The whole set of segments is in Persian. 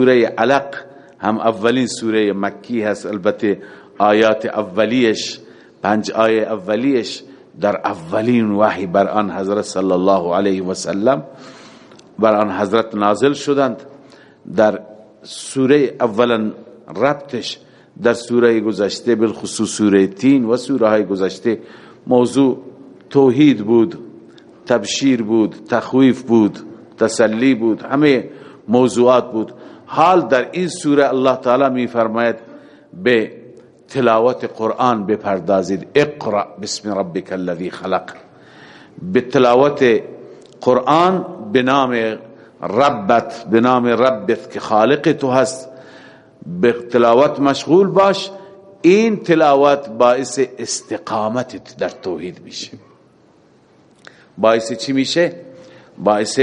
سوره علق هم اولین سوره مکی هست. البته آیات اولیش پنج آیه اولیش در اولین وحی بر آن حضرت صلی الله علیه و سلم بر آن حضرت نازل شدند. در سوره اولا ربطش در سوره گذشته بالخصوص سوره تین و سوره های گذشته موضوع توحید بود تبشیر بود تخویف بود تسلی بود همه موضوعات بود. حال در این سوره الله تعالی می فرماید به تلاوت قرآن بپردازید. اقرأ بسم ربک الذی خلق. به تلاوت قرآن به نام ربت به نام ربت که خالق تو هست به تلاوت مشغول باش. این تلاوت باعث استقامت در توحید میشه. باعث چی میشه؟ باعث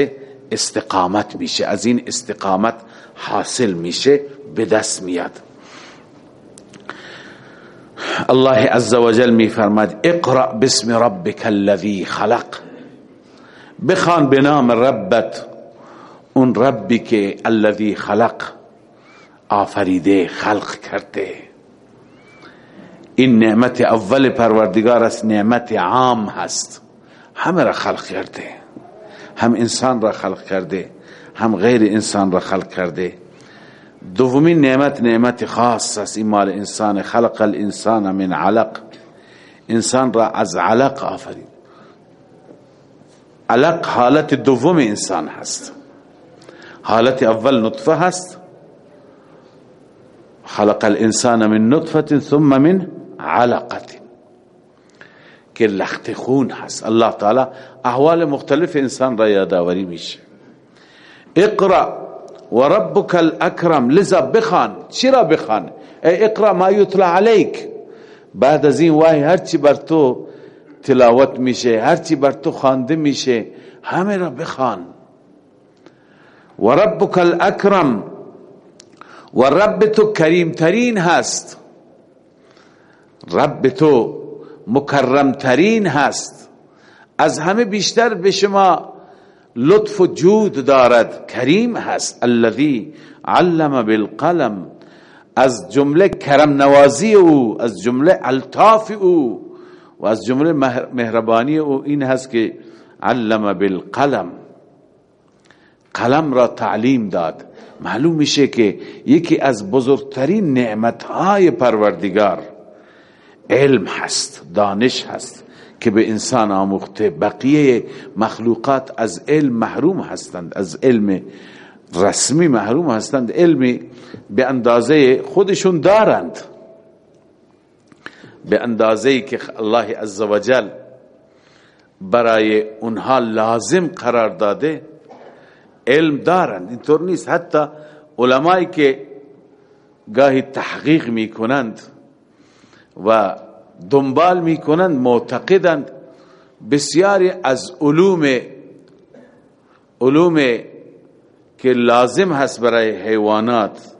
استقامت میشه. از این استقامت حاصل میشه به دست میاد. الله عز وجل می فرماد اقرأ باسم ربك الذي خلق. بخوان به نام ربت اون ربی که الذي خلق. آفریده خلق کرده. این نعمت اول پروردگار است نعمت عام هست. همه را خلق کرده. هم انسان را خلق کرده هم غیر انسان را خلق کرده. دومین نعمت نعمت خاص است. این مال انسان خلق الانسان من علق. انسان را از علق آفرید. علق حالت دوم انسان هست. حالت اول نطفه هست. خلق الانسان من نطفة ثم من علقة. که لخت خون هست. الله تعالی احوال مختلف انسان را یادآوری میشه. اقرأ و ربک الاکرم. لذا بخوان. چرا بخوان؟ ای اقرأ ما یتلا علیک. بعد از این وحی هرچی بر تو تلاوت میشه هرچی بر تو خوانده میشه همه را بخوان. و ربک الاکرم. و رب تو کریم ترین هست. رب تو مکرم ترین هست. از همه بیشتر به شما لطف و جود دارد. کریم هست. الذي علم بالقلم. از جمله کرم نوازی او از جمله الطاف او و از جمله مهربانی او این هست که علم بالقلم. قلم را تعلیم داد. معلوم میشه که یکی از بزرگترین نعمتهای پروردگار علم هست دانش هست که به انسان آموخته. بقیه مخلوقات از علم محروم هستند از علم رسمی محروم هستند علمی به اندازه خودشون دارند. به اندازه که الله عزوجل برای اونها لازم قرار داده علم دارند. اینطور نیست. حتی علمایی که گاهی تحقیق می‌کنند و دنبال می‌کنند معتقدند بسیاری از علوم علوم که لازم هست برای حیوانات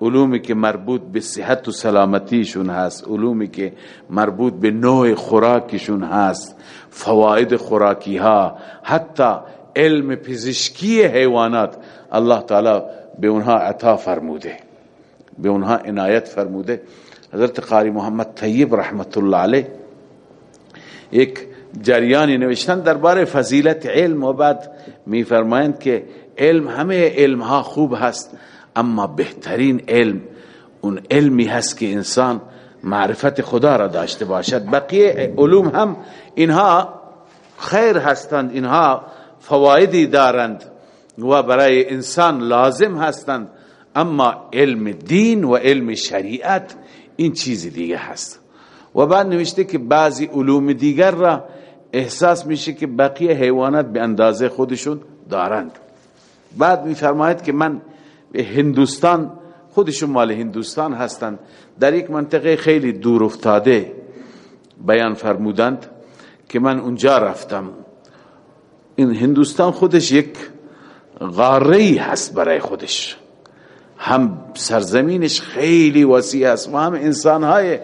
علومی که مربوط به صحت و سلامتیشون هست علومی که مربوط به نوع خوراکشون هست فواید خوراکی ها حتی علم پزشکی حیوانات الله تعالی به اونها عطا فرموده به اونها عنایت فرموده. حضرت قاری محمد طیب رحمت الله علیه یک جریانی نوشتن درباره فضیلت علم و بعد میفرمایند که علم همه علم ها خوب هست اما بهترین علم اون علمی هست که انسان معرفت خدا را داشته باشد. بقیه علوم هم اینها خیر هستند اینها فوایدی دارند و برای انسان لازم هستند. اما علم دین و علم شریعت این چیز دیگه هست. و بعد نوشته که بعضی علوم دیگر را احساس میشه که بقیه حیوانات به اندازه خودشون دارند. بعد میفرماید که من به هندوستان خودشون مال هندوستان هستند. در یک منطقه خیلی دور افتاده بیان فرمودند که من اونجا رفتم. این هندوستان خودش یک غاره هست برای خودش. هم سرزمینش خیلی وسیع است و هم انسانهای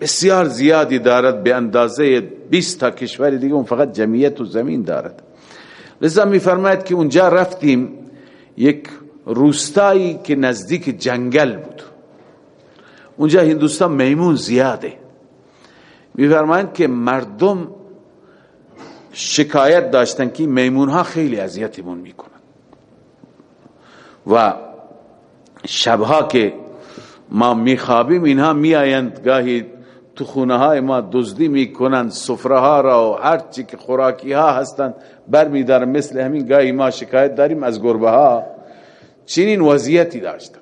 بسیار زیادی دارد. به اندازه 20 تا کشور دیگه اون فقط جمعیت و زمین دارد. لذا می فرماید که اونجا رفتیم یک روستایی که نزدیک جنگل بود. اونجا هندوستان میمون زیاده. میفرمایند که مردم شکایت داشتن که میمون ها خیلی اذیتمون می‌کنن. و شبها که ما میخوابیم اینها میآیند. گاهی تو خونه های ما دزدی می‌کنند. سفره ها را و هر چی که خوراکی ها هستند برمیدارن مثل همین. گاهی ما شکایت داریم از گربه ها چنین وضعیتی داشتن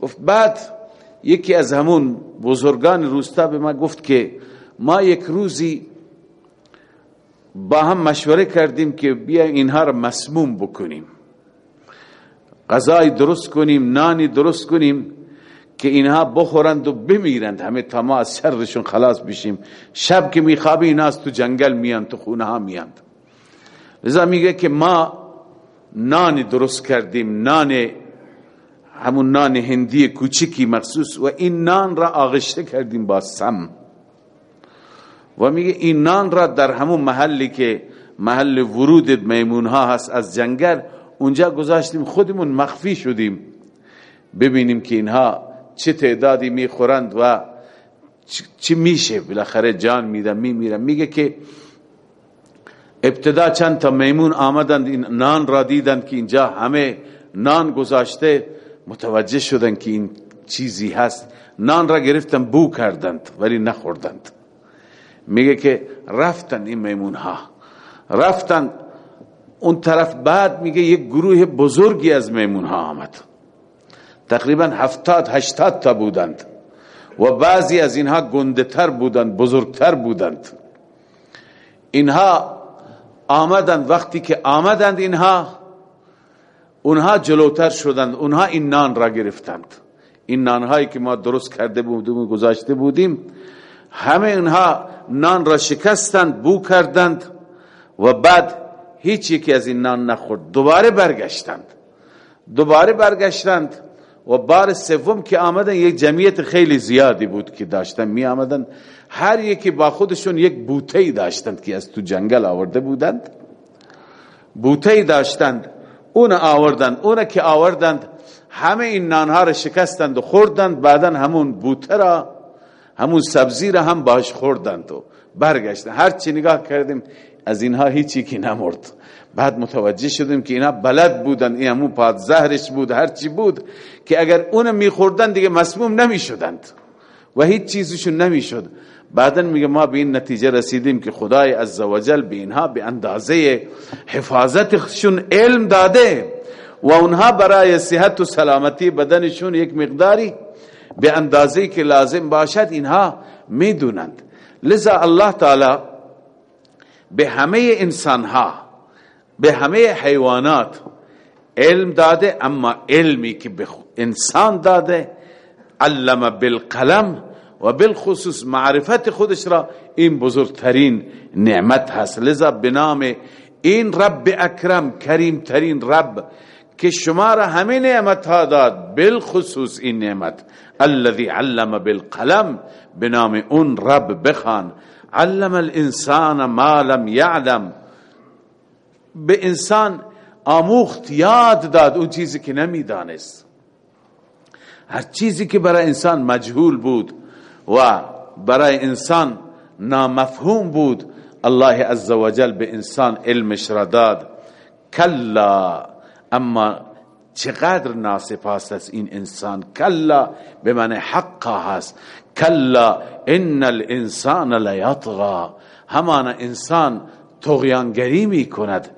گفت بعد یکی از همون بزرگان روستا به ما گفت که ما یک روزی با هم مشوره کردیم که بیا اینها را مسموم بکنیم. غذای درست کنیم نانی درست کنیم که اینها بخورند و بمیرند. همه تا ما از شرشون خلاص بشیم. شب که میخوابی اینا تو جنگل میان تو خونه ها میاند لذا میگه که ما نان درست کردیم. نان همون نان هندی کوچکی مخصوص و این نان را آغشته کردیم با سم. و میگه این نان را در همون محلی که محل ورود میمون ها هست از جنگل اونجا گذاشتیم خودمون مخفی شدیم. ببینیم که اینها چه تعدادی می‌خورند و چی میشه. بالاخره جان میدن میمیرن میگه که ابتدا چند تا میمون آمدند این نان را دیدند که اینجا همه نان گذاشته. متوجه شدند که این چیزی هست. نان را گرفتن بو کردند ولی نخوردند. میگه که رفتن این میمون ها رفتن اون طرف بعد میگه یک گروه بزرگی از میمون ها آمد. تقریبا هفتاد هشتاد تا بودند. و بعضی از اینها گنده تر بودند بزرگتر بودند. اینها آمدند وقتی که آمدند اینها اونها جلوتر شدند اونها این نان را گرفتند. این نانهایی که ما درست کرده بودیم گذاشته بودیم همه اینها نان را شکستند بو کردند و بعد هیچ یکی از این نان نخورد. دوباره برگشتند. دوباره برگشتند و بار سوم که آمدن یک جمعیت خیلی زیادی بود که داشتن می آمدن. هر یکی با خودشون یک بوته داشتند که از تو جنگل آورده بودند. بوته داشتند. اون آوردند اون که آوردند همه این نانها را شکستند و خوردند. بعدا همون بوته را همون سبزی را هم باش خوردند و برگشتن هر چی نگاه کردیم از اینها هیچی که نمرد. بعد متوجه شدیم که اینا بلد بودن. این همون پاد زهرش بود هرچی بود که اگر اون میخوردن دیگه مسموم نمی‌شدند. و هیچ چیزشون نمی‌شد. بعدا میگه ما به این نتیجه رسیدیم که خدای عزوجل به اینها به اندازه حفاظتشون علم داده و اونها برای صحت و سلامتی بدنشون یک مقداری به اندازه که لازم باشد اینها می‌دونند. لذا الله تعالی به همه انسان ها به همه حیوانات علم داده اما علمی که به انسان داده علم بالقلم و بالخصوص معرفت خودش را این بزرگترین نعمت هست. لذا به نام این رب اکرم کریم ترین رب که شما را همه نعمت ها داد بالخصوص این نعمت. الذي علم بالقلم به نام اون رب بخوان. علم الإنسان ما لم يعلم. به انسان آموخت یاد داد اون چیزی که نمیدانست. هر چیزی که برای انسان مجهول بود و برای انسان نامفهوم بود الله عزوجل به انسان علمش را داد. کلا اما چقدر ناسپاس است این انسان. کلا به من حقا هست. کلا ان الانسان لیطغا همان انسان تغیانگری می کند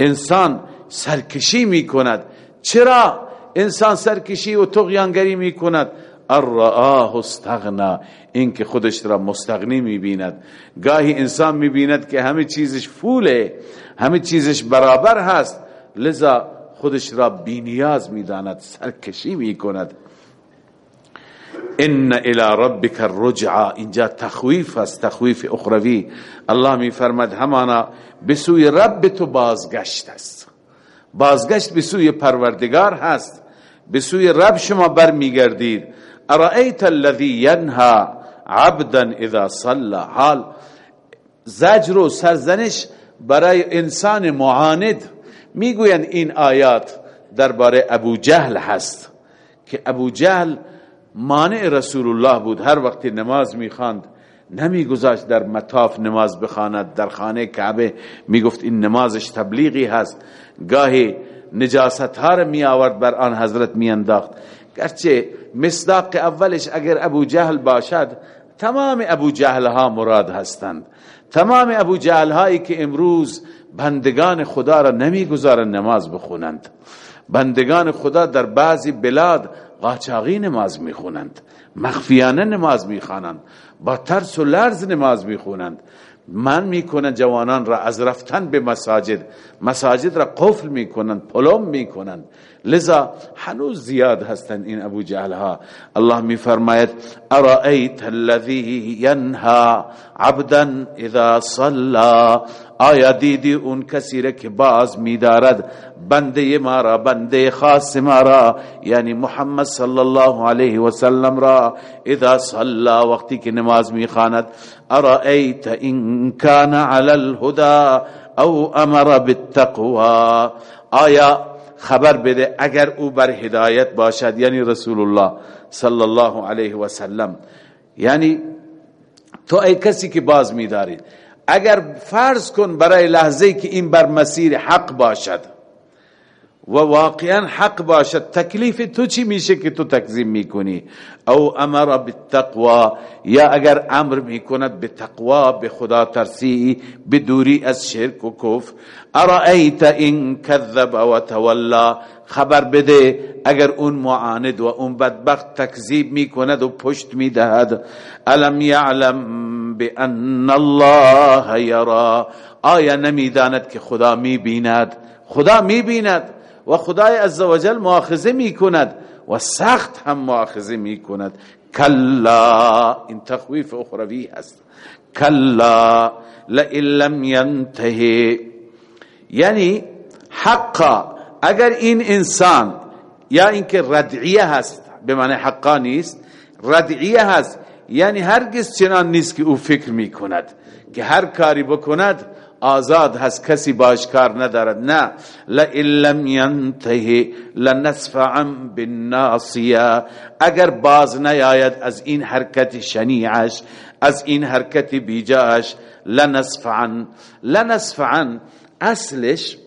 انسان سرکشی می کند چرا؟ انسان سرکشی و تغیانگری می کند الرآه استغنا. این که خودش را مستغنی می بیند گاهی انسان می بیند که همه چیزش فوله همه چیزش برابر هست. لذا خودش را بینیاز می داند سرکشی می کند ان الى ربك الرجعا اینجا تخویف است تخویف اخروی. الله می فرمد همانا به سوی رب تو بازگشت است. بازگشت به سوی پروردگار هست. به سوی رب شما برمیگردید. ارایت الذی ینها عبدا اذا صلى حال زجر و سرزنش برای انسان معاند. می‌گویند این آیات درباره ابو جهل هست که ابو جهل مانع رسول الله بود. هر وقت نماز می‌خواند نمیگذاشت در مطاف نماز بخواند در خانه کعبه. می‌گفت این نمازش تبلیغی هست. گاهی نجاست ها را می آورد بر آن حضرت می انداخت گرچه مصداق اولش اگر ابو جهل باشد تمام ابو جهل ها مراد هستند. تمام ابو جهل هایی که امروز بندگان خدا را نمی‌گذارند نماز بخونند. بندگان خدا در بعضی بلاد قاچاقی نماز می‌خونند مخفیانه نماز می‌خوانند با ترس و لرز نماز می‌خونند. من می‌کنن جوانان را از رفتن به مساجد مساجد را قفل می‌کنن پلم می‌کنن لذا هنوز زیاد هستند این ابو جهل ها الله میفرماید ارائیت الذی ینها عبدا اذا صلى آیا دیدی اون کسی را که باز میدارد؟ بنده ما را بنده خاص ما را یعنی محمد صلی الله علیه و سلم را. اذا صلى وقتی که نماز می‌خواند ارائیت ان کان علی الهدى او امر بالتقوى آیا خبر بده اگر او بر هدایت باشد؟ یعنی رسول الله صلی الله علیه و سلم. یعنی تو ای کسی که باز میداری اگر فرض کن برای لحظه که این بر مسیر حق باشد و واقعا حق باشد تکلیف تو چی میشه که تو تکذیب می‌کنی؟ او امر بالتقوا یا اگر امر می‌کند به تقوا به خدا ترسی به دوری از شرک و کفر. ارائیت این کذب و تولا؟ خبر بده اگر اون معاند و اون بدبخت تکذیب می‌کند و پشت می‌دهد. الم یعلم بان الله یرا آیا نمی‌داند که خدا می‌بیند؟ خدا می‌بیند و خدای عزوجل مؤاخذه می کند و سخت هم مؤاخذه می کند کلا این تخویف اخروی هست. کلا لئن لم ینتهی. یعنی حقا اگر این انسان یا اینکه ردعیه هست به معنی حقا نیست ردعیه هست یعنی هرگز چنان نیست که او فکر می کند که هر کاری بکند آزاد هست کسی باش کار ندارد. نه. لئن لم ینتهی لنسفعا بالناصیه. اگر باز نیاید از این حرکت شنیعش از این حرکت بیجاش لنسفعا لنسفعا اصلش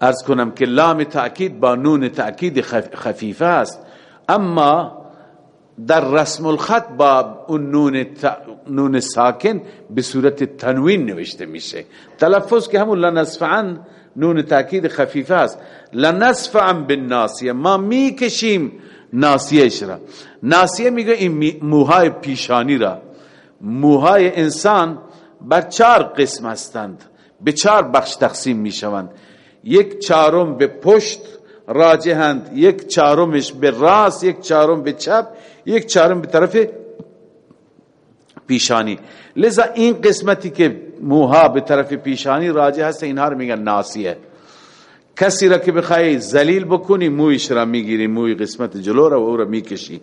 ارز کنم که لام تأکید با نون تأکید خفیفه است. اما در رسم الخط با اون نون, نون ساکن به صورت تنوین نوشته میشه. تلفظ که همون لنصفعن نون تاکید خفیفه است. لنصفعا بالناسیه ما می‌کشیم ناسیهش را. ناسیه میگه این موهای پیشانی را. موهای انسان بر چهار قسم هستند. به چهار بخش تقسیم می‌شوند. یک چهارم به پشت راجهند یک چهارمش به راست یک چهارم به چپ یک چهارم به طرف پیشانی. لذا این قسمتی که موها به طرف پیشانی راجع هست اینها رو میگن ناسیه. کسی را که بخوای زلیل بکنی مویش را می‌گیری موی قسمت جلو را و او را می‌کشی.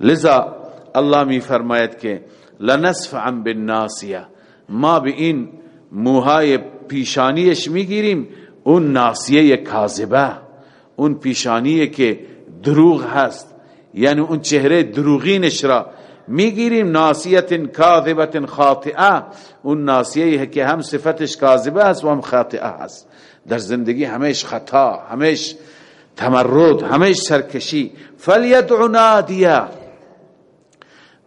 لذا الله میفرماید که لنصفعا بالناسیه. ما به این موهای پیشانیش می‌گیریم اون ناسیه کاذبه. اون پیشانیه که دروغ هست. یعنی اون چهره دروغینش را می‌گیریم. ناسیت کاذبت خاطئه. اون ناسیه که هم صفتش کاذبه است و هم خاطئه است. در زندگی همیش خطا همیش تمرد همیش سرکشی. فلیدعو نادیه.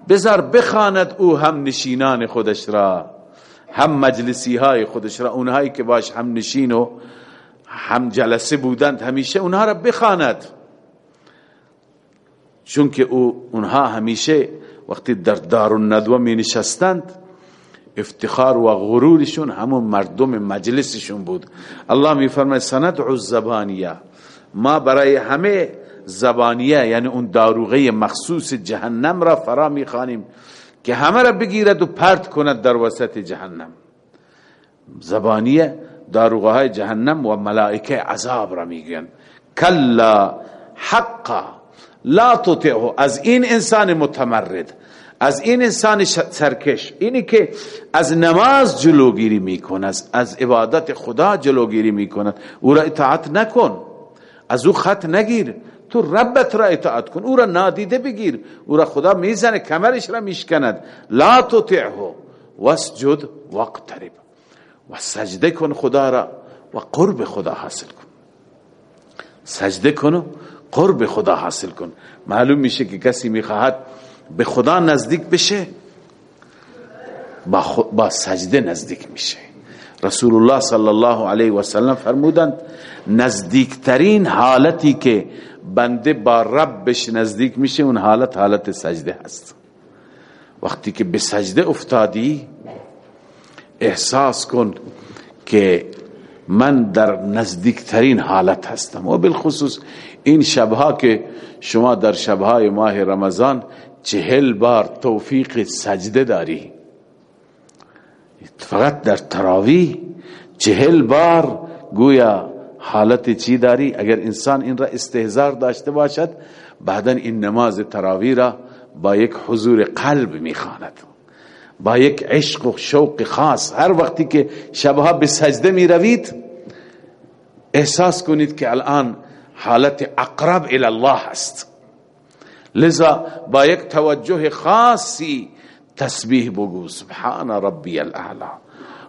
بزار بخاند او هم نشینان خودش را هم مجلسی های خودش را اونهایی که باش هم نشین و هم جلسه بودند همیشه اونها را بخاند چون که او اونها همیشه وقتی در دار الندوه می نشستند افتخار و غرورشون همون مردم مجلسشون بود. الله می فرماید سندعو الزبانیه. ما برای همه زبانیه یعنی اون داروغه مخصوص جهنم را فرا می خانیم که همه را بگیرد و پرت کند در وسط جهنم. زبانیه داروغه های جهنم و ملائکه عذاب را میگن کلا حقا لا تطعه. از این انسان متمرد از این انسان سرکش اینی که از نماز جلوگیری می‌کند از عبادت خدا جلوگیری می‌کند. او را اطاعت نکن. از او خط نگیر. تو ربت را اطاعت کن. او را نادیده بگیر. او را خدا می‌زنه کمرش را میشکند. لا تطعه. واسجد واقترب و سجده کن خدا را و قرب خدا حاصل کن. سجده کن و قرب خدا حاصل کن. معلوم میشه که کسی می‌خواهد به خدا نزدیک بشه با, با سجده نزدیک میشه. رسول الله صلی الله علیه و سلم فرمودند نزدیکترین حالتی که بنده با ربش نزدیک میشه اون حالت حالت سجده هست. وقتی که به سجده افتادی احساس کن که من در نزدیکترین حالت هستم. و بالخصوص این شبها که شما در شبهای ماه رمضان چهل بار توفیق سجده داری. فقط در تراوی چهل بار گویا حالت چی داری؟ اگر انسان این را استهزار داشته باشد بعدا این نماز تراوی را با یک حضور قلب می‌خواند. با یک عشق و شوق خاص. هر وقتی که شبها به سجده می روید احساس کنید که الان حالت اقرب الله هست لذا با یک توجه خاصی تسبیح بگو سبحان ربی الاعلا.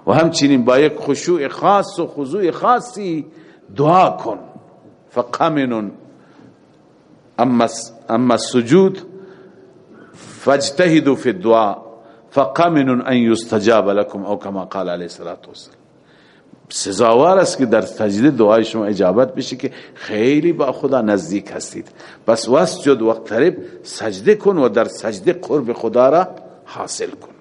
و همچنین با یک خشوع خاص و خضوع خاصی دعا کن. فقمن اما اما السجود فاجتهدوا في الدعاء. فقمن ان يستجاب لكم او كما قال عليه الصلاه والسلام. سزاوار است که در سجده دعای شما اجابت بشه که خیلی با خدا نزدیک هستید. بس واسجد وقترب سجده کن و در سجده قرب خدا را حاصل کن.